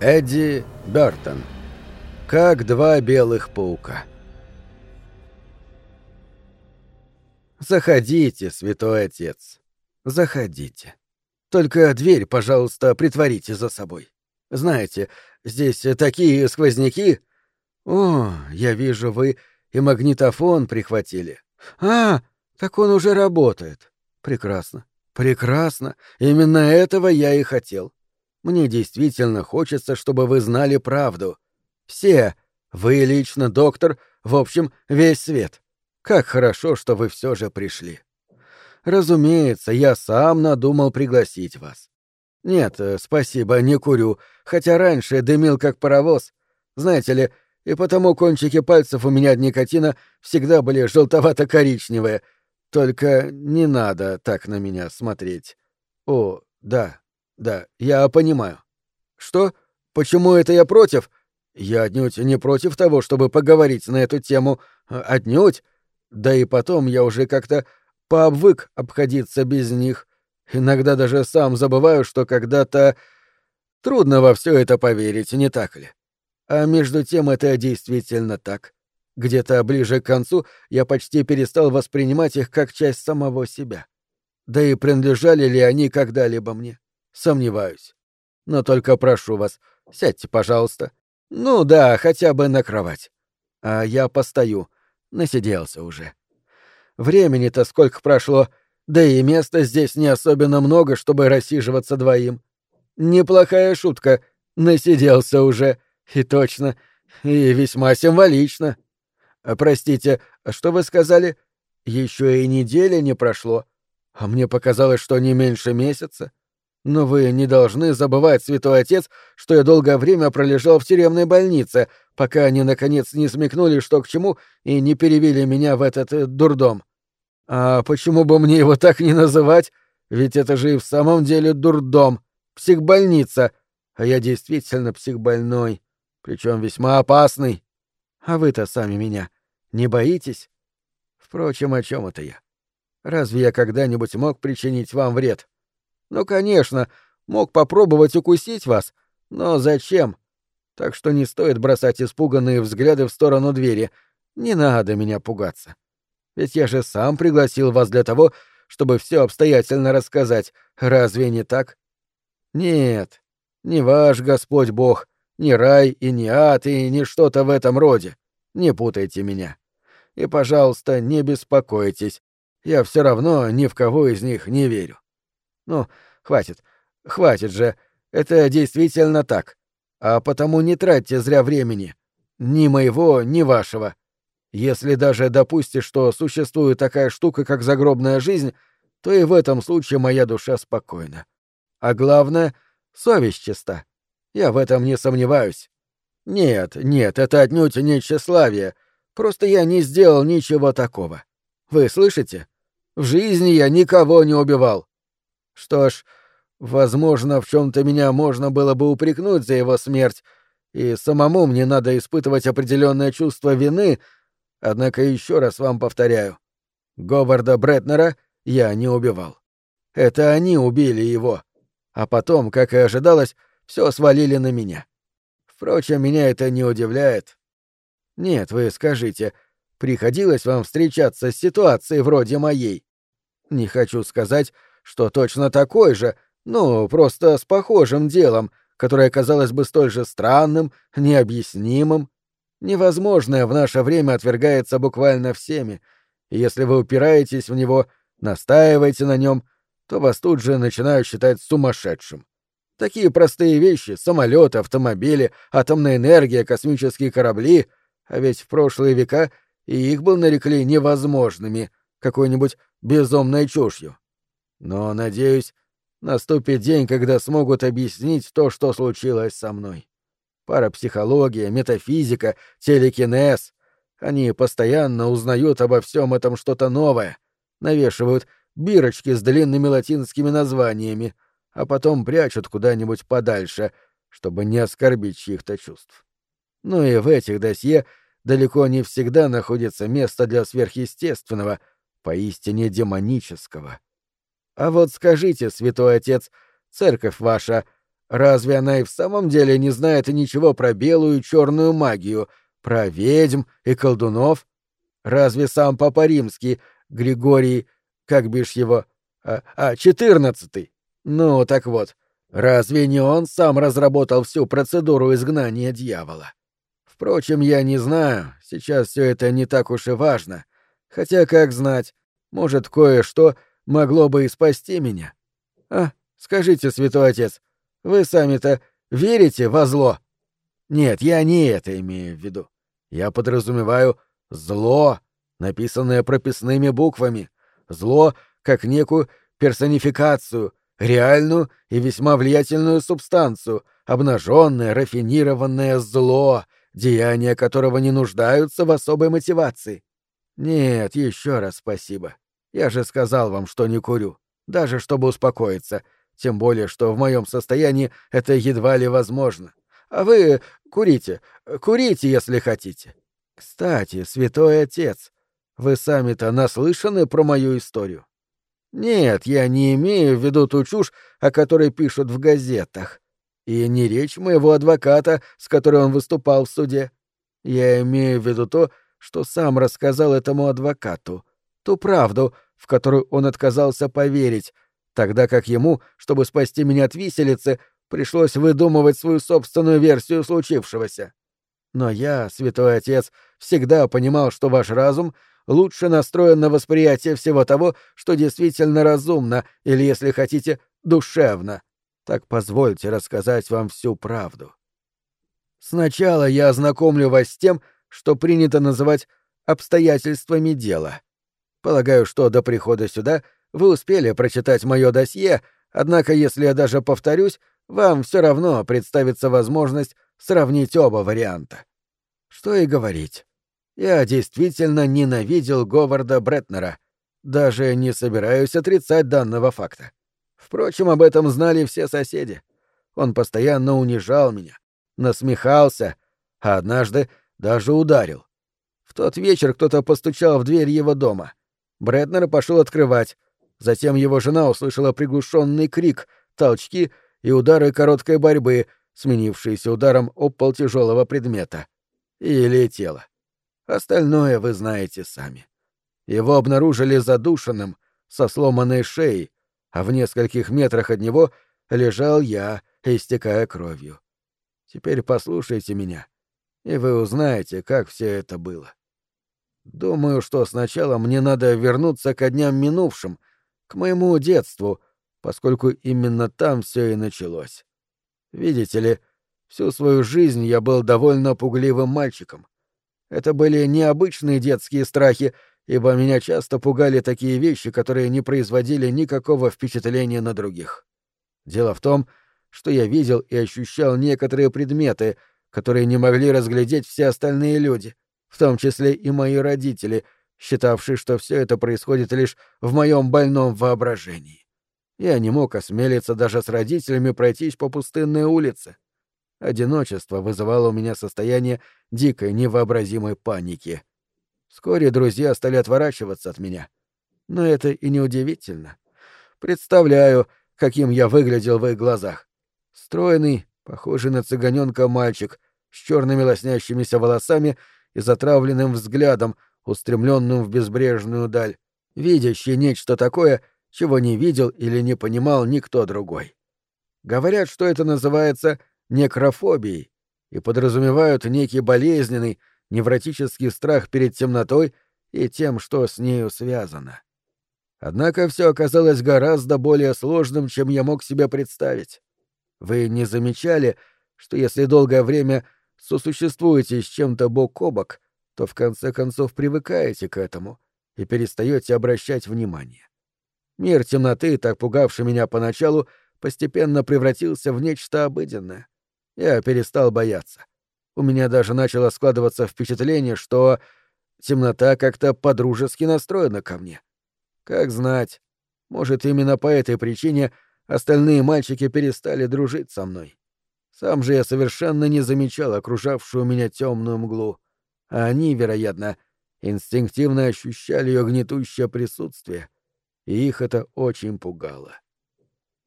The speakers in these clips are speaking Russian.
Эдди Бертон. Как два белых паука. Заходите, святой отец. Заходите. Только дверь, пожалуйста, притворите за собой. Знаете, здесь такие сквозняки. О, я вижу, вы и магнитофон прихватили. А, так он уже работает. Прекрасно. Прекрасно. Именно этого я и хотел. Мне действительно хочется, чтобы вы знали правду. Все. Вы лично, доктор, в общем, весь свет. Как хорошо, что вы все же пришли. Разумеется, я сам надумал пригласить вас. Нет, э, спасибо, не курю, хотя раньше дымил как паровоз. Знаете ли, и потому кончики пальцев у меня от никотина всегда были желтовато-коричневые. Только не надо так на меня смотреть. О, да, да, я понимаю. Что? Почему это я против? Я отнюдь не против того, чтобы поговорить на эту тему. Отнюдь. Да и потом я уже как-то пообвык обходиться без них. Иногда даже сам забываю, что когда-то... Трудно во все это поверить, не так ли? А между тем это действительно так. Где-то ближе к концу я почти перестал воспринимать их как часть самого себя. Да и принадлежали ли они когда-либо мне? Сомневаюсь. Но только прошу вас, сядьте, пожалуйста. Ну да, хотя бы на кровать. А я постою. Насиделся уже. Времени-то сколько прошло, да и места здесь не особенно много, чтобы рассиживаться двоим. Неплохая шутка. Насиделся уже. И точно. И весьма символично. А, простите, что вы сказали? Еще и недели не прошло. А мне показалось, что не меньше месяца. Но вы не должны забывать, святой отец, что я долгое время пролежал в тюремной больнице, пока они наконец не смекнули, что к чему, и не перевели меня в этот э, дурдом. А почему бы мне его так не называть? Ведь это же и в самом деле дурдом, психбольница, а я действительно психбольной, причем весьма опасный. А вы-то сами меня не боитесь? Впрочем, о чем это я? Разве я когда-нибудь мог причинить вам вред? Ну, конечно, мог попробовать укусить вас, но зачем? Так что не стоит бросать испуганные взгляды в сторону двери. Не надо меня пугаться. Ведь я же сам пригласил вас для того, чтобы все обстоятельно рассказать. Разве не так? Нет, не ваш Господь Бог, не рай и не ад и не что-то в этом роде. Не путайте меня. И, пожалуйста, не беспокойтесь. Я все равно ни в кого из них не верю. Ну, хватит. Хватит же. Это действительно так. А потому не тратьте зря времени. Ни моего, ни вашего. Если даже допустишь, что существует такая штука, как загробная жизнь, то и в этом случае моя душа спокойна. А главное — совесть чиста. Я в этом не сомневаюсь. Нет, нет, это отнюдь не тщеславие. Просто я не сделал ничего такого. Вы слышите? В жизни я никого не убивал. Что ж, возможно, в чем-то меня можно было бы упрекнуть за его смерть, и самому мне надо испытывать определенное чувство вины, однако еще раз вам повторяю. Говарда Бретнера я не убивал. Это они убили его. А потом, как и ожидалось, все свалили на меня. Впрочем, меня это не удивляет. Нет, вы скажите, приходилось вам встречаться с ситуацией вроде моей? Не хочу сказать, что точно такой же, ну, просто с похожим делом, которое казалось бы столь же странным, необъяснимым. Невозможное в наше время отвергается буквально всеми, и если вы упираетесь в него, настаиваете на нем, то вас тут же начинают считать сумасшедшим. Такие простые вещи — самолеты, автомобили, атомная энергия, космические корабли — а ведь в прошлые века и их был нарекли невозможными, какой-нибудь безумной чушью. Но, надеюсь, наступит день, когда смогут объяснить то, что случилось со мной. Парапсихология, метафизика, телекинез. Они постоянно узнают обо всем этом что-то новое, навешивают бирочки с длинными латинскими названиями, а потом прячут куда-нибудь подальше, чтобы не оскорбить чьих-то чувств. Ну и в этих досье далеко не всегда находится место для сверхъестественного, поистине демонического. А вот скажите, святой отец, церковь ваша, Разве она и в самом деле не знает ничего про белую и черную магию, про ведьм и колдунов? Разве сам Папа Римский, Григорий, как бишь его, а, а четырнадцатый? Ну, так вот, разве не он сам разработал всю процедуру изгнания дьявола? Впрочем, я не знаю, сейчас все это не так уж и важно. Хотя, как знать, может, кое-что могло бы и спасти меня. А, скажите, святой отец, вы сами-то верите во зло? Нет, я не это имею в виду. Я подразумеваю зло, написанное прописными буквами. Зло как некую персонификацию, реальную и весьма влиятельную субстанцию, обнаженное, рафинированное зло, деяния которого не нуждаются в особой мотивации. Нет, еще раз спасибо. Я же сказал вам, что не курю, даже чтобы успокоиться, тем более, что в моем состоянии это едва ли возможно. А вы курите, курите, если хотите. Кстати, святой отец, вы сами-то наслышаны про мою историю? Нет, я не имею в виду ту чушь, о которой пишут в газетах. И не речь моего адвоката, с которой он выступал в суде. Я имею в виду то, что сам рассказал этому адвокату. Ту правду, в которую он отказался поверить, тогда как ему, чтобы спасти меня от виселицы, пришлось выдумывать свою собственную версию случившегося. Но я, святой отец, всегда понимал, что ваш разум лучше настроен на восприятие всего того, что действительно разумно или, если хотите, душевно. Так позвольте рассказать вам всю правду. Сначала я ознакомлю вас с тем, что принято называть обстоятельствами дела. Полагаю, что до прихода сюда вы успели прочитать мое досье, однако, если я даже повторюсь, вам все равно представится возможность сравнить оба варианта. Что и говорить. Я действительно ненавидел Говарда Бретнера. Даже не собираюсь отрицать данного факта. Впрочем, об этом знали все соседи. Он постоянно унижал меня, насмехался, а однажды даже ударил. В тот вечер кто-то постучал в дверь его дома. Бретнер пошел открывать. Затем его жена услышала приглушенный крик, толчки и удары короткой борьбы, сменившиеся ударом об пол тяжелого предмета. И летела. Остальное вы знаете сами. Его обнаружили задушенным, со сломанной шеей, а в нескольких метрах от него лежал я, истекая кровью. Теперь послушайте меня, и вы узнаете, как все это было. Думаю, что сначала мне надо вернуться к дням минувшим, к моему детству, поскольку именно там все и началось. Видите ли, всю свою жизнь я был довольно пугливым мальчиком. Это были необычные детские страхи, ибо меня часто пугали такие вещи, которые не производили никакого впечатления на других. Дело в том, что я видел и ощущал некоторые предметы, которые не могли разглядеть все остальные люди, в том числе и мои родители, считавшие, что все это происходит лишь в моем больном воображении. Я не мог осмелиться даже с родителями пройтись по пустынной улице. Одиночество вызывало у меня состояние дикой невообразимой паники. Вскоре друзья стали отворачиваться от меня. Но это и не удивительно. Представляю, каким я выглядел в их глазах. Стройный, похожий на цыганенка мальчик, с черными лоснящимися волосами и затравленным взглядом, устремленным в безбрежную даль, видящий нечто такое, чего не видел или не понимал никто другой. Говорят, что это называется некрофобией и подразумевают некий болезненный, невротический страх перед темнотой и тем, что с нею связано. Однако все оказалось гораздо более сложным, чем я мог себе представить. Вы не замечали, что если долгое время сосуществуете с чем-то бок о бок, то в конце концов привыкаете к этому и перестаете обращать внимание. Мир темноты, так пугавший меня поначалу, постепенно превратился в нечто обыденное. Я перестал бояться. У меня даже начало складываться впечатление, что темнота как-то подружески настроена ко мне. Как знать, может, именно по этой причине остальные мальчики перестали дружить со мной. Сам же я совершенно не замечал окружавшую меня темную мглу, а они, вероятно, инстинктивно ощущали ее гнетущее присутствие, и их это очень пугало.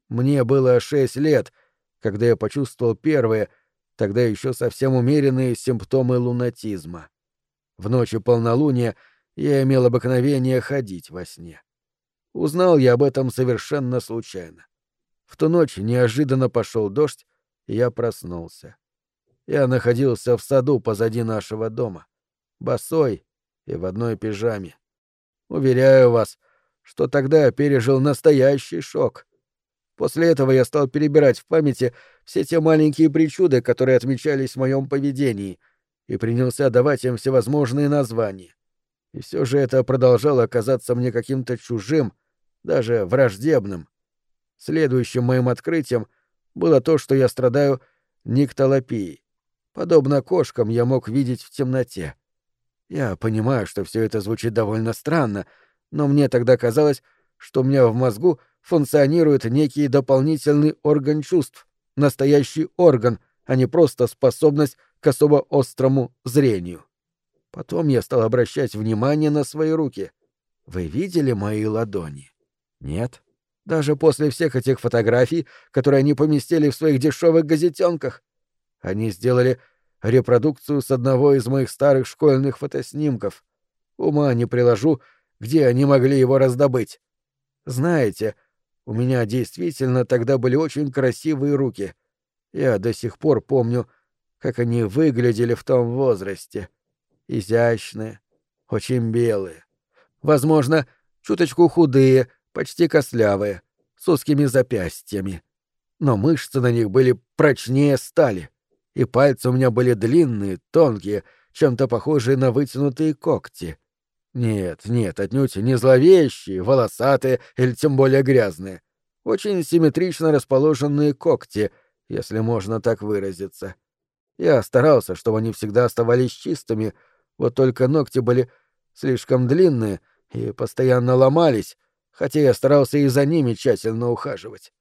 Мне было шесть лет — когда я почувствовал первые, тогда еще совсем умеренные симптомы лунатизма. В ночи полнолуния я имел обыкновение ходить во сне. Узнал я об этом совершенно случайно. В ту ночь неожиданно пошел дождь, я проснулся. Я находился в саду позади нашего дома, босой и в одной пижаме. Уверяю вас, что тогда я пережил настоящий шок. После этого я стал перебирать в памяти все те маленькие причуды, которые отмечались в моем поведении, и принялся давать им всевозможные названия. И все же это продолжало казаться мне каким-то чужим, даже враждебным. Следующим моим открытием было то, что я страдаю никтолопией. Подобно кошкам я мог видеть в темноте. Я понимаю, что все это звучит довольно странно, но мне тогда казалось, что у меня в мозгу функционирует некий дополнительный орган чувств, настоящий орган, а не просто способность к особо острому зрению. Потом я стал обращать внимание на свои руки. Вы видели мои ладони? Нет. Даже после всех этих фотографий, которые они поместили в своих дешевых газетенках. Они сделали репродукцию с одного из моих старых школьных фотоснимков. Ума не приложу, где они могли его раздобыть. Знаете, у меня действительно тогда были очень красивые руки. Я до сих пор помню, как они выглядели в том возрасте. Изящные, очень белые. Возможно, чуточку худые, почти кослявые, с узкими запястьями. Но мышцы на них были прочнее стали и пальцы у меня были длинные, тонкие, чем-то похожие на вытянутые когти. Нет, нет, отнюдь не зловещие, волосатые или тем более грязные. Очень симметрично расположенные когти, если можно так выразиться. Я старался, чтобы они всегда оставались чистыми, вот только ногти были слишком длинные и постоянно ломались, хотя я старался и за ними тщательно ухаживать.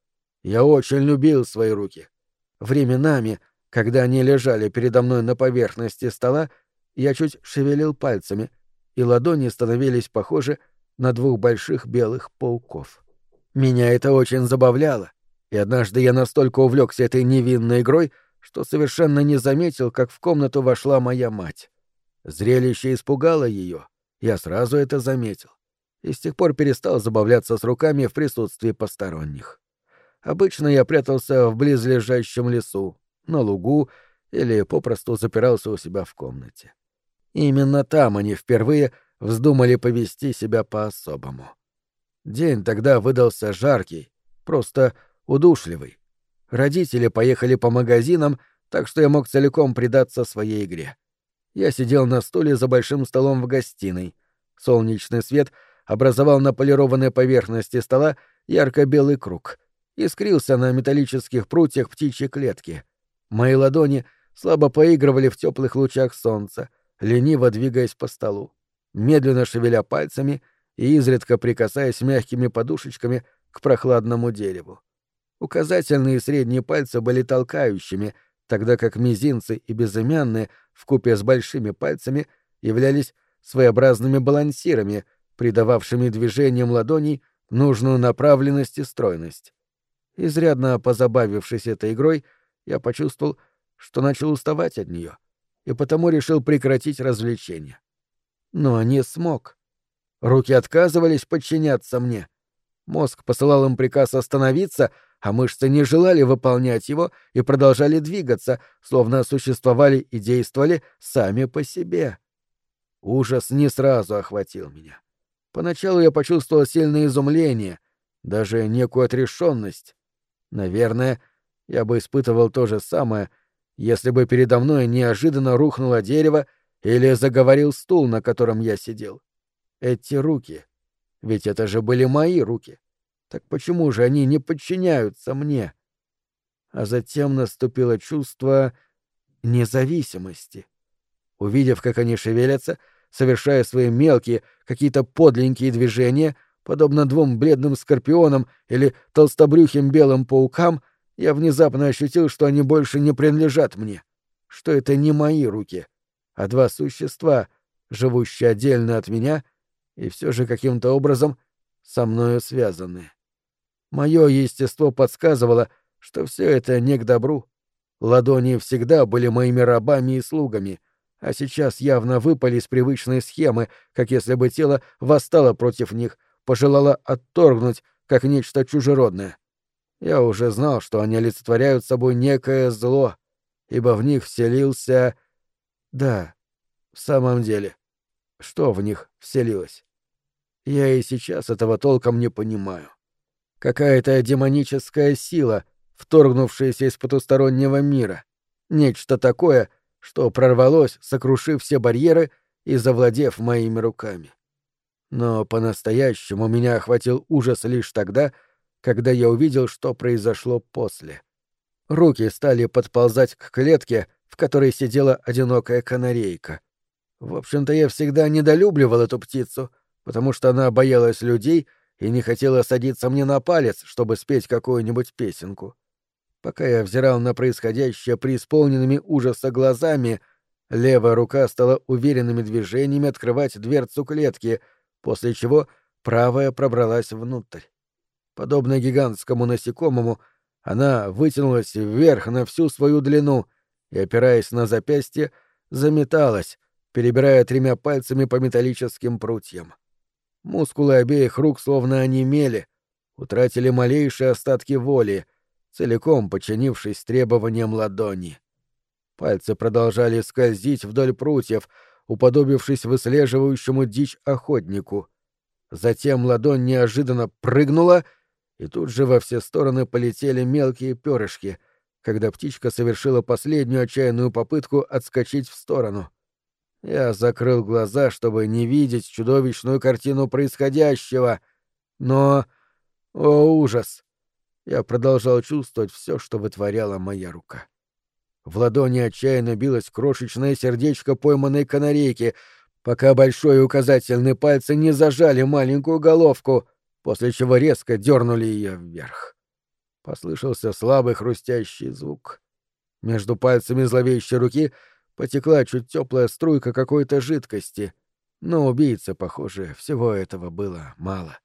Я очень любил свои руки. Временами — когда они лежали передо мной на поверхности стола, я чуть шевелил пальцами, и ладони становились похожи на двух больших белых пауков. Меня это очень забавляло, и однажды я настолько увлекся этой невинной игрой, что совершенно не заметил, как в комнату вошла моя мать. Зрелище испугало ее, я сразу это заметил, и с тех пор перестал забавляться с руками в присутствии посторонних. Обычно я прятался в близлежащем лесу, на лугу или попросту запирался у себя в комнате. именно там они впервые вздумали повести себя по-особому. День тогда выдался жаркий, просто удушливый. Родители поехали по магазинам, так что я мог целиком предаться своей игре. Я сидел на стуле за большим столом в гостиной. Солнечный свет образовал на полированной поверхности стола ярко-белый круг. Искрился на металлических прутьях птичьей клетки. Мои ладони слабо поигрывали в теплых лучах солнца, лениво двигаясь по столу, медленно шевеля пальцами и изредка прикасаясь мягкими подушечками к прохладному дереву. Указательные и средние пальцы были толкающими, тогда как мизинцы и безымянные, вкупе с большими пальцами, являлись своеобразными балансирами, придававшими движениям ладоней нужную направленность и стройность. Изрядно позабавившись этой игрой, я почувствовал, что начал уставать от нее, и потому решил прекратить развлечение. Но не смог. Руки отказывались подчиняться мне. Мозг посылал им приказ остановиться, а мышцы не желали выполнять его и продолжали двигаться, словно существовали и действовали сами по себе. Ужас не сразу охватил меня. Поначалу я почувствовал сильное изумление, даже некую отрешенность. Наверное, я бы испытывал то же самое, если бы передо мной неожиданно рухнуло дерево или заговорил стул, на котором я сидел. Эти руки. Ведь это же были мои руки. Так почему же они не подчиняются мне? А затем наступило чувство независимости. Увидев, как они шевелятся, совершая свои мелкие, какие-то подленькие движения, подобно двум бледным скорпионам или толстобрюхим белым паукам, я внезапно ощутил, что они больше не принадлежат мне, что это не мои руки, а два существа, живущие отдельно от меня и все же каким-то образом со мною связанные. Мое естество подсказывало, что все это не к добру. Ладони всегда были моими рабами и слугами, а сейчас явно выпали из привычной схемы, как если бы тело восстало против них, пожелало отторгнуть, как нечто чужеродное. Я уже знал, что они олицетворяют собой некое зло, ибо в них вселился... Да, в самом деле, что в них вселилось? Я и сейчас этого толком не понимаю. Какая-то демоническая сила, вторгнувшаяся из потустороннего мира. Нечто такое, что прорвалось, сокрушив все барьеры и завладев моими руками. Но по-настоящему меня охватил ужас лишь тогда, когда я увидел, что произошло после. Руки стали подползать к клетке, в которой сидела одинокая канарейка. В общем-то, я всегда недолюбливал эту птицу, потому что она боялась людей и не хотела садиться мне на палец, чтобы спеть какую-нибудь песенку. Пока я взирал на происходящее преисполненными ужаса глазами, левая рука стала уверенными движениями открывать дверцу клетки, после чего правая пробралась внутрь. Подобно гигантскому насекомому, она вытянулась вверх на всю свою длину и, опираясь на запястье, заметалась, перебирая тремя пальцами по металлическим прутьям. Мускулы обеих рук словно онемели, утратили малейшие остатки воли, целиком подчинившись требованиям ладони. Пальцы продолжали скользить вдоль прутьев, уподобившись выслеживающему дичь охотнику. Затем ладонь неожиданно прыгнула — и тут же во все стороны полетели мелкие перышки, когда птичка совершила последнюю отчаянную попытку отскочить в сторону. Я закрыл глаза, чтобы не видеть чудовищную картину происходящего, но... О, ужас! Я продолжал чувствовать все, что вытворяла моя рука. В ладони отчаянно билось крошечное сердечко пойманной канарейки, пока большой и указательный пальцы не зажали маленькую головку — после чего резко дернули ее вверх. Послышался слабый хрустящий звук. Между пальцами зловещей руки потекла чуть теплая струйка какой-то жидкости, но убийце, похоже, всего этого было мало.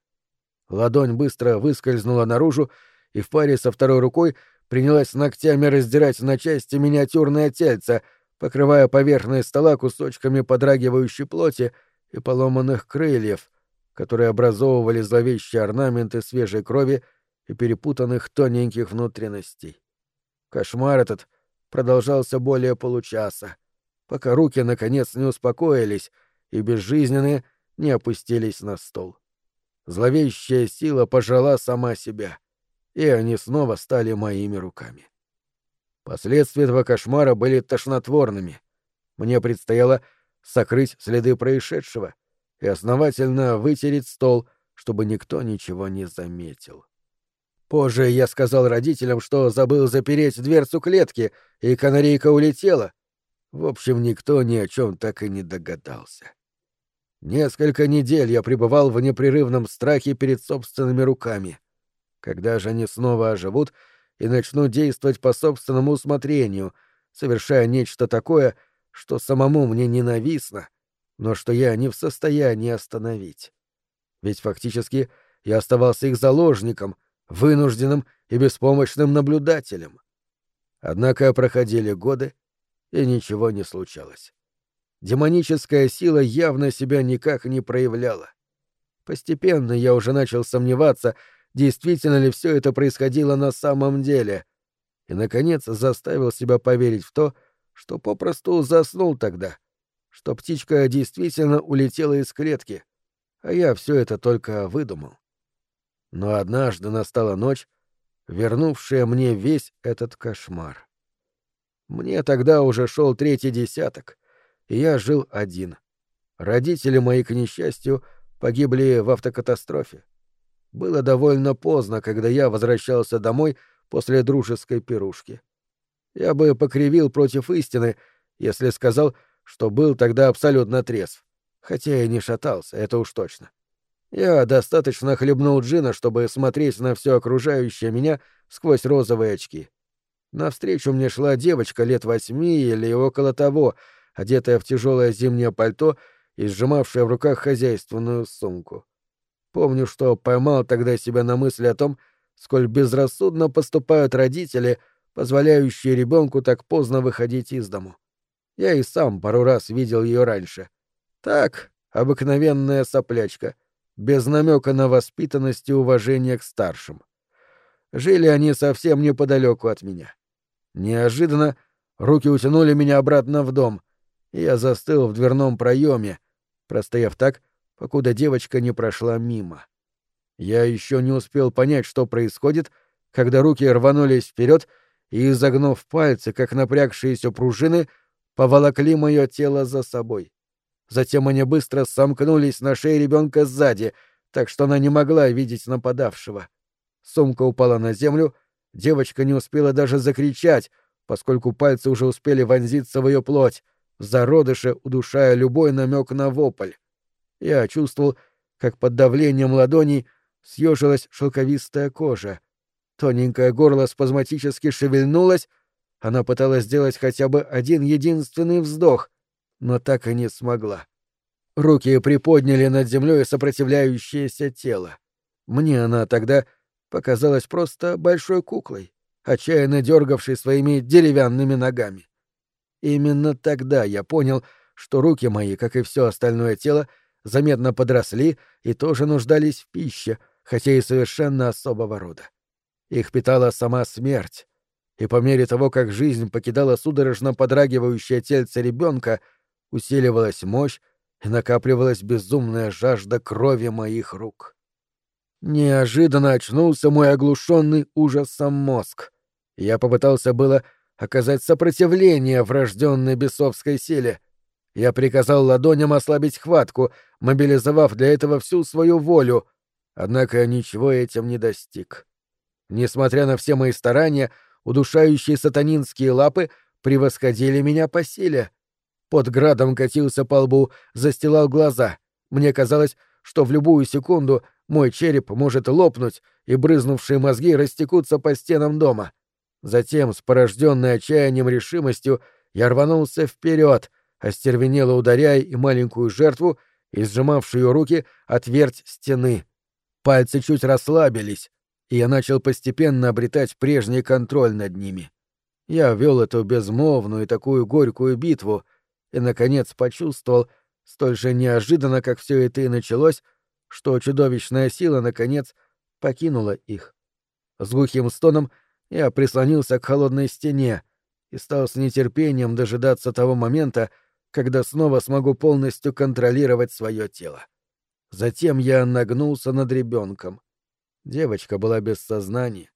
Ладонь быстро выскользнула наружу и в паре со второй рукой принялась ногтями раздирать на части миниатюрное тельце, покрывая поверхность стола кусочками подрагивающей плоти и поломанных крыльев — которые образовывали зловещие орнаменты свежей крови и перепутанных тоненьких внутренностей. Кошмар этот продолжался более получаса, пока руки наконец не успокоились и безжизненные не опустились на стол. Зловещая сила пожрала сама себя, и они снова стали моими руками. Последствия этого кошмара были тошнотворными. Мне предстояло сокрыть следы происшедшего — и основательно вытереть стол, чтобы никто ничего не заметил. Позже я сказал родителям, что забыл запереть дверцу клетки, и канарейка улетела. В общем, никто ни о чем так и не догадался. Несколько недель я пребывал в непрерывном страхе перед собственными руками. Когда же они снова оживут и начнут действовать по собственному усмотрению, совершая нечто такое, что самому мне ненавистно, но что я не в состоянии остановить. Ведь фактически я оставался их заложником, вынужденным и беспомощным наблюдателем. Однако проходили годы, и ничего не случалось. Демоническая сила явно себя никак не проявляла. Постепенно я уже начал сомневаться, действительно ли все это происходило на самом деле, и, наконец, заставил себя поверить в то, что попросту заснул тогда — что птичка действительно улетела из клетки, а я все это только выдумал. Но однажды настала ночь, вернувшая мне весь этот кошмар. Мне тогда уже шел третий десяток, и я жил один. Родители мои, к несчастью, погибли в автокатастрофе. Было довольно поздно, когда я возвращался домой после дружеской пирушки. Я бы покривил против истины, если сказал, что был тогда абсолютно трезв. Хотя и не шатался, это уж точно. Я достаточно хлебнул джина, чтобы смотреть на все окружающее меня сквозь розовые очки. Навстречу мне шла девочка лет восьми или около того, одетая в тяжелое зимнее пальто и сжимавшая в руках хозяйственную сумку. Помню, что поймал тогда себя на мысли о том, сколь безрассудно поступают родители, позволяющие ребенку так поздно выходить из дому. Я и сам пару раз видел ее раньше. Так, обыкновенная соплячка, без намека на воспитанность и уважение к старшим. Жили они совсем неподалеку от меня. Неожиданно руки утянули меня обратно в дом, и я застыл в дверном проеме, простояв так, покуда девочка не прошла мимо. Я еще не успел понять, что происходит, когда руки рванулись вперед и, изогнув пальцы, как напрягшиеся пружины, поволокли мое тело за собой. Затем они быстро сомкнулись на шее ребенка сзади, так что она не могла видеть нападавшего. Сумка упала на землю, девочка не успела даже закричать, поскольку пальцы уже успели вонзиться в ее плоть, в зародыше удушая любой намек на вопль. Я чувствовал, как под давлением ладоней съежилась шелковистая кожа. Тоненькое горло спазматически шевельнулось, она пыталась сделать хотя бы один единственный вздох, но так и не смогла. Руки приподняли над землей сопротивляющееся тело. Мне она тогда показалась просто большой куклой, отчаянно дергавшей своими деревянными ногами. Именно тогда я понял, что руки мои, как и все остальное тело, заметно подросли и тоже нуждались в пище, хотя и совершенно особого рода. Их питала сама смерть, и по мере того, как жизнь покидала судорожно подрагивающее тельце ребенка, усиливалась мощь и накапливалась безумная жажда крови моих рук. Неожиданно очнулся мой оглушенный ужасом мозг. Я попытался было оказать сопротивление врожденной бесовской силе. Я приказал ладоням ослабить хватку, мобилизовав для этого всю свою волю, однако ничего этим не достиг. Несмотря на все мои старания, удушающие сатанинские лапы превосходили меня по силе. Под градом катился по лбу, застилал глаза. Мне казалось, что в любую секунду мой череп может лопнуть, и брызнувшие мозги растекутся по стенам дома. Затем, с порожденной отчаянием решимостью, я рванулся вперед, остервенело ударяя и маленькую жертву, и сжимавшую руки, отверть стены. Пальцы чуть расслабились, и я начал постепенно обретать прежний контроль над ними. Я вел эту безмолвную и такую горькую битву, и, наконец, почувствовал, столь же неожиданно, как все это и началось, что чудовищная сила, наконец, покинула их. С глухим стоном я прислонился к холодной стене и стал с нетерпением дожидаться того момента, когда снова смогу полностью контролировать свое тело. Затем я нагнулся над ребенком. Девочка была без сознания.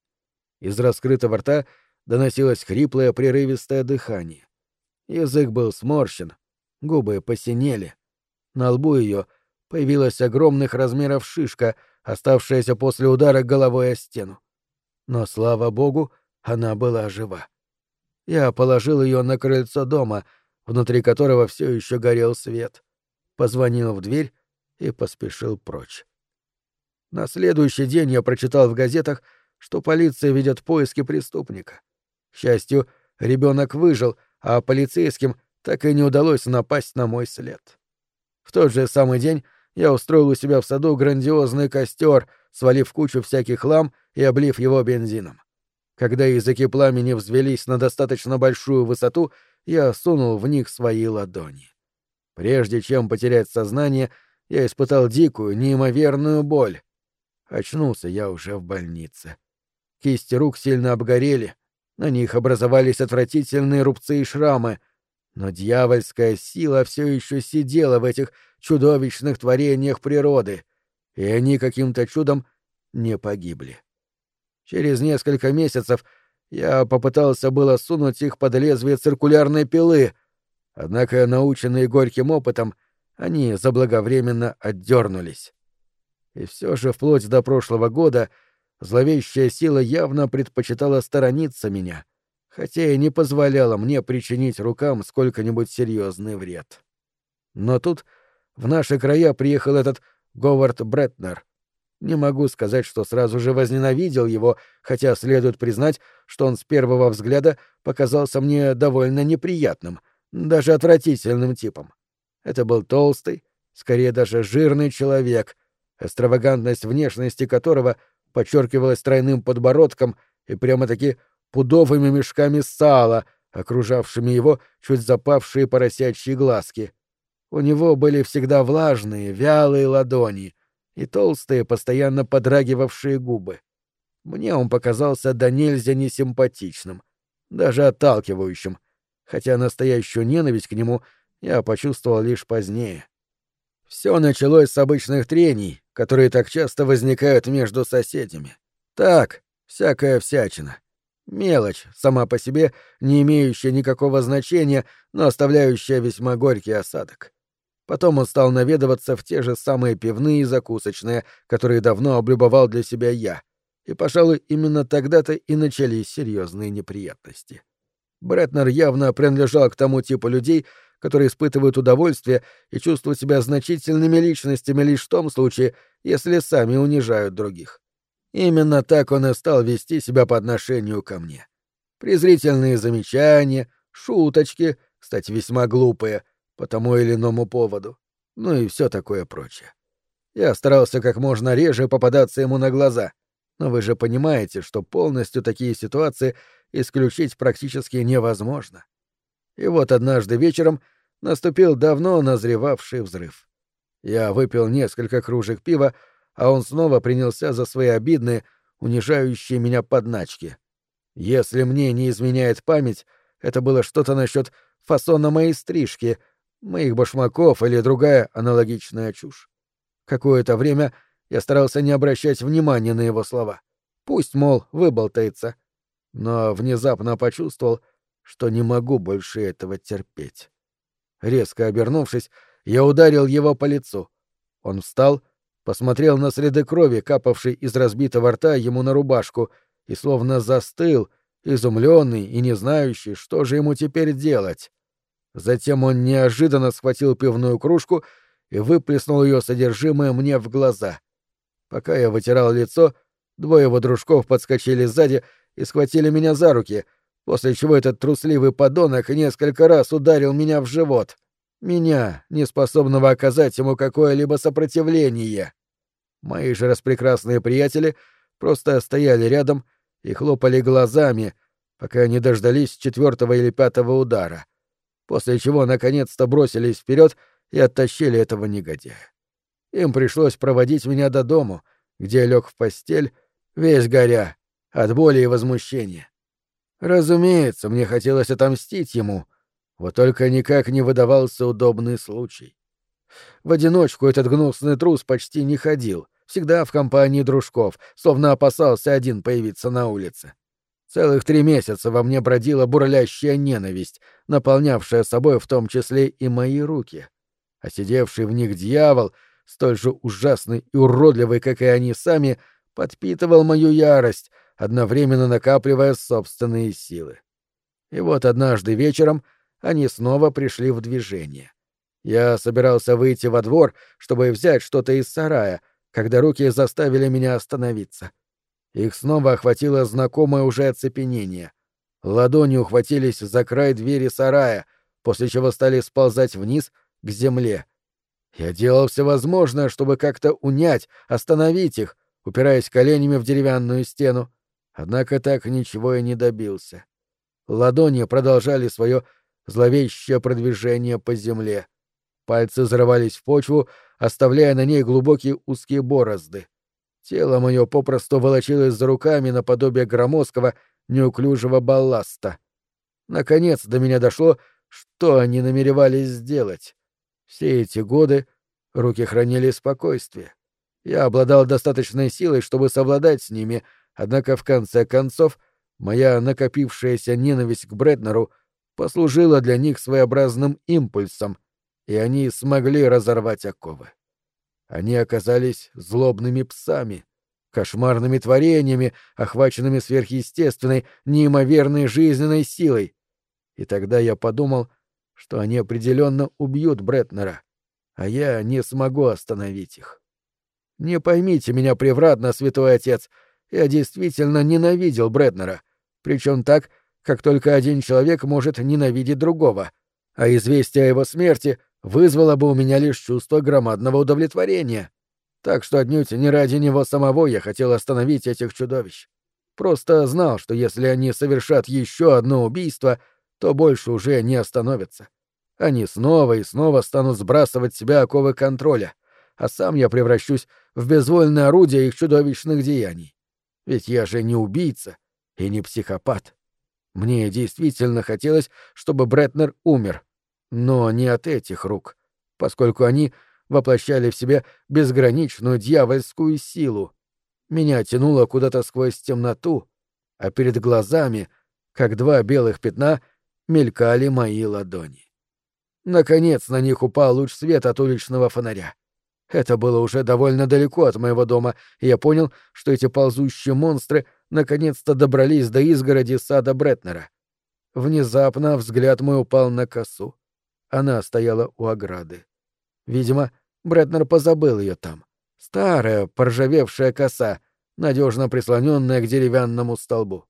Из раскрытого рта доносилось хриплое прерывистое дыхание. Язык был сморщен, губы посинели. На лбу ее появилась огромных размеров шишка, оставшаяся после удара головой о стену. Но, слава богу, она была жива. Я положил ее на крыльцо дома, внутри которого все еще горел свет, позвонил в дверь и поспешил прочь. На следующий день я прочитал в газетах, что полиция ведет поиски преступника. К счастью, ребенок выжил, а полицейским так и не удалось напасть на мой след. В тот же самый день я устроил у себя в саду грандиозный костер, свалив кучу всяких лам и облив его бензином. Когда языки пламени взвелись на достаточно большую высоту, я сунул в них свои ладони. Прежде чем потерять сознание, я испытал дикую, неимоверную боль. Очнулся я уже в больнице. Кисти рук сильно обгорели, на них образовались отвратительные рубцы и шрамы, но дьявольская сила все еще сидела в этих чудовищных творениях природы, и они каким-то чудом не погибли. Через несколько месяцев я попытался было сунуть их под лезвие циркулярной пилы, однако, наученные горьким опытом, они заблаговременно отдернулись. И все же вплоть до прошлого года зловещая сила явно предпочитала сторониться меня, хотя и не позволяла мне причинить рукам сколько-нибудь серьезный вред. Но тут в наши края приехал этот Говард Бретнер — не могу сказать, что сразу же возненавидел его, хотя следует признать, что он с первого взгляда показался мне довольно неприятным, даже отвратительным типом. Это был толстый, скорее даже жирный человек, экстравагантность внешности которого подчеркивалась тройным подбородком и прямо-таки пудовыми мешками сала, окружавшими его чуть запавшие поросячьи глазки. У него были всегда влажные, вялые ладони и толстые, постоянно подрагивавшие губы. Мне он показался до нельзя несимпатичным, даже отталкивающим, хотя настоящую ненависть к нему я почувствовал лишь позднее. Все началось с обычных трений, которые так часто возникают между соседями. Так, всякая всячина. Мелочь, сама по себе, не имеющая никакого значения, но оставляющая весьма горький осадок. Потом он стал наведываться в те же самые пивные и закусочные, которые давно облюбовал для себя я. И, пожалуй, именно тогда-то и начались серьезные неприятности. Бретнер явно принадлежал к тому типу людей, которые испытывают удовольствие и чувствуют себя значительными личностями лишь в том случае, если сами унижают других. Именно так он и стал вести себя по отношению ко мне. Презрительные замечания, шуточки, кстати, весьма глупые, по тому или иному поводу, ну и все такое прочее. Я старался как можно реже попадаться ему на глаза, но вы же понимаете, что полностью такие ситуации исключить практически невозможно. И вот однажды вечером наступил давно назревавший взрыв. Я выпил несколько кружек пива, а он снова принялся за свои обидные, унижающие меня подначки. Если мне не изменяет память, это было что-то насчет фасона моей стрижки, моих башмаков или другая аналогичная чушь. Какое-то время я старался не обращать внимания на его слова. Пусть, мол, выболтается. Но внезапно почувствовал, что не могу больше этого терпеть. Резко обернувшись, я ударил его по лицу. Он встал, посмотрел на следы крови, капавшей из разбитого рта ему на рубашку, и словно застыл, изумленный и не знающий, что же ему теперь делать. Затем он неожиданно схватил пивную кружку и выплеснул ее содержимое мне в глаза. Пока я вытирал лицо, двое его дружков подскочили сзади и схватили меня за руки, после чего этот трусливый подонок несколько раз ударил меня в живот. Меня, неспособного оказать ему какое-либо сопротивление. Мои же распрекрасные приятели просто стояли рядом и хлопали глазами, пока не дождались четвертого или пятого удара, после чего наконец-то бросились вперед и оттащили этого негодяя. Им пришлось проводить меня до дому, где лег в постель, весь горя, от боли и возмущения. Разумеется, мне хотелось отомстить ему, вот только никак не выдавался удобный случай. В одиночку этот гнусный трус почти не ходил, всегда в компании дружков, словно опасался один появиться на улице. Целых три месяца во мне бродила бурлящая ненависть, наполнявшая собой в том числе и мои руки. А сидевший в них дьявол, столь же ужасный и уродливый, как и они сами, подпитывал мою ярость, одновременно накапливая собственные силы. И вот однажды вечером они снова пришли в движение. Я собирался выйти во двор, чтобы взять что-то из сарая, когда руки заставили меня остановиться — их снова охватило знакомое уже оцепенение. Ладони ухватились за край двери сарая, после чего стали сползать вниз к земле. Я делал все возможное, чтобы как-то унять, остановить их, упираясь коленями в деревянную стену. Однако так ничего и не добился. Ладони продолжали свое зловещее продвижение по земле. Пальцы взрывались в почву, оставляя на ней глубокие узкие борозды. Тело мое попросту волочилось за руками наподобие громоздкого, неуклюжего балласта. Наконец до меня дошло, что они намеревались сделать. Все эти годы руки хранили спокойствие. Я обладал достаточной силой, чтобы совладать с ними, однако в конце концов моя накопившаяся ненависть к Бретнеру послужила для них своеобразным импульсом, и они смогли разорвать оковы. Они оказались злобными псами, кошмарными творениями, охваченными сверхъестественной, неимоверной жизненной силой. И тогда я подумал, что они определенно убьют Бретнера, а я не смогу остановить их. Не поймите меня превратно, святой отец, я действительно ненавидел Бретнера, причем так, как только один человек может ненавидеть другого, а известие о его смерти — вызвало бы у меня лишь чувство громадного удовлетворения. Так что отнюдь не ради него самого я хотел остановить этих чудовищ. Просто знал, что если они совершат еще одно убийство, то больше уже не остановятся. Они снова и снова станут сбрасывать с себя оковы контроля, а сам я превращусь в безвольное орудие их чудовищных деяний. Ведь я же не убийца и не психопат. Мне действительно хотелось, чтобы Бретнер умер, но не от этих рук, поскольку они воплощали в себе безграничную дьявольскую силу. Меня тянуло куда-то сквозь темноту, а перед глазами, как два белых пятна, мелькали мои ладони. Наконец на них упал луч света от уличного фонаря. Это было уже довольно далеко от моего дома, и я понял, что эти ползущие монстры наконец-то добрались до изгороди сада Бретнера. Внезапно взгляд мой упал на косу. Она стояла у ограды. Видимо, Бретнер позабыл ее там. Старая, поржавевшая коса, надежно прислоненная к деревянному столбу.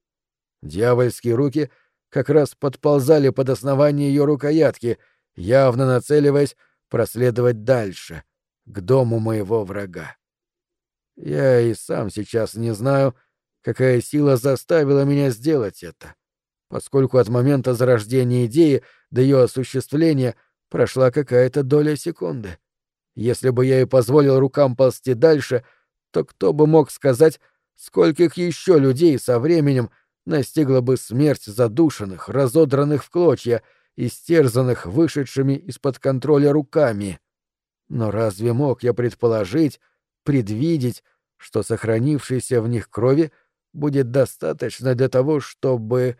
Дьявольские руки как раз подползали под основание ее рукоятки, явно нацеливаясь проследовать дальше, к дому моего врага. Я и сам сейчас не знаю, какая сила заставила меня сделать это, поскольку от момента зарождения идеи до ее осуществления прошла какая-то доля секунды. Если бы я и позволил рукам ползти дальше, то кто бы мог сказать, скольких еще людей со временем настигла бы смерть задушенных, разодранных в клочья, истерзанных вышедшими из-под контроля руками. Но разве мог я предположить, предвидеть, что сохранившейся в них крови будет достаточно для того, чтобы...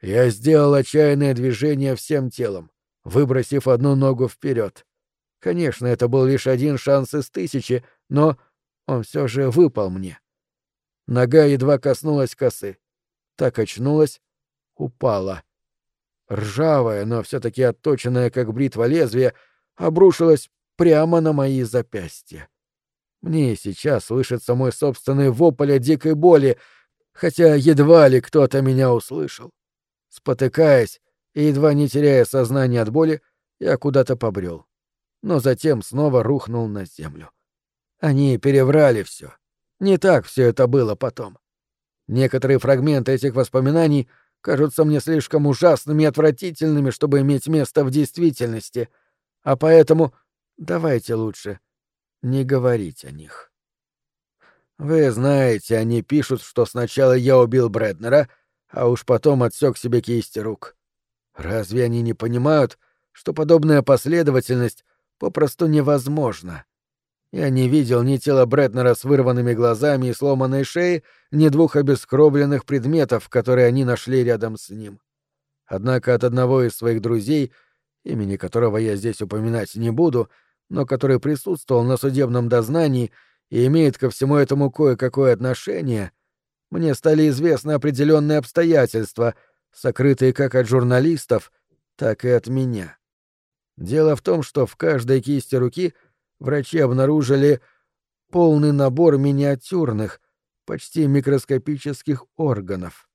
Я сделал отчаянное движение всем телом, выбросив одну ногу вперед. Конечно, это был лишь один шанс из тысячи, но он все же выпал мне. Нога едва коснулась косы. Так очнулась, упала. Ржавая, но все-таки отточенная, как бритва лезвие, обрушилась прямо на мои запястья. Мне сейчас слышится мой собственный вопль о дикой боли, хотя едва ли кто-то меня услышал. Спотыкаясь и едва не теряя сознание от боли, я куда-то побрел. Но затем снова рухнул на землю. Они переврали все. Не так все это было потом. Некоторые фрагменты этих воспоминаний кажутся мне слишком ужасными и отвратительными, чтобы иметь место в действительности, а поэтому давайте лучше не говорить о них. Вы знаете, они пишут, что сначала я убил Брэднера, а уж потом отсек себе кисти рук. Разве они не понимают, что подобная последовательность попросту невозможна? Я не видел ни тела Брэднера с вырванными глазами и сломанной шеей, ни двух обескровленных предметов, которые они нашли рядом с ним. Однако от одного из своих друзей, имени которого я здесь упоминать не буду, — но который присутствовал на судебном дознании и имеет ко всему этому кое-какое отношение, мне стали известны определенные обстоятельства, сокрытые как от журналистов, так и от меня. Дело в том, что в каждой кисти руки врачи обнаружили полный набор миниатюрных, почти микроскопических органов.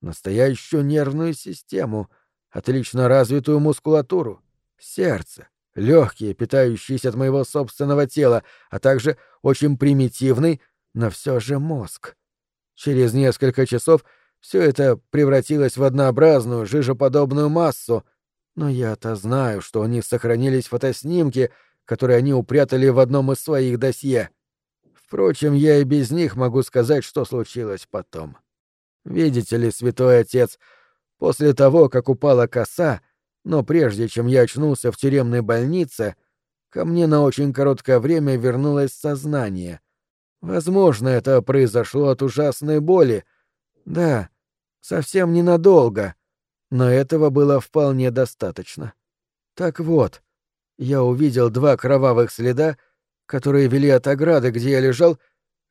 Настоящую нервную систему, отлично развитую мускулатуру, сердце, легкие, питающиеся от моего собственного тела, а также очень примитивный, но все же мозг. Через несколько часов все это превратилось в однообразную, жижеподобную массу, но я-то знаю, что у них сохранились фотоснимки, которые они упрятали в одном из своих досье. Впрочем, я и без них могу сказать, что случилось потом. Видите ли, святой отец, после того, как упала коса, но прежде чем я очнулся в тюремной больнице, ко мне на очень короткое время вернулось сознание. Возможно, это произошло от ужасной боли. Да, совсем ненадолго. Но этого было вполне достаточно. Так вот, я увидел два кровавых следа, которые вели от ограды, где я лежал,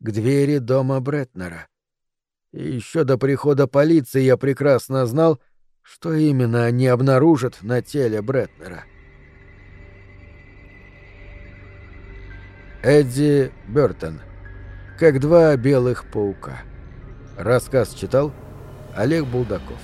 к двери дома Бретнера. И еще до прихода полиции я прекрасно знал, что именно они обнаружат на теле Бретнера? Эдди Бёртон. Как два белых паука. Рассказ читал Олег Булдаков.